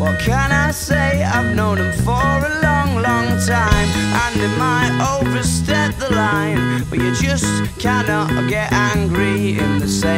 What can I say I've known him for a long, long time. And it might overstep the line, but you just cannot get angry in the same